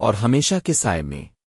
اور ہمیشہ کے سائے میں۔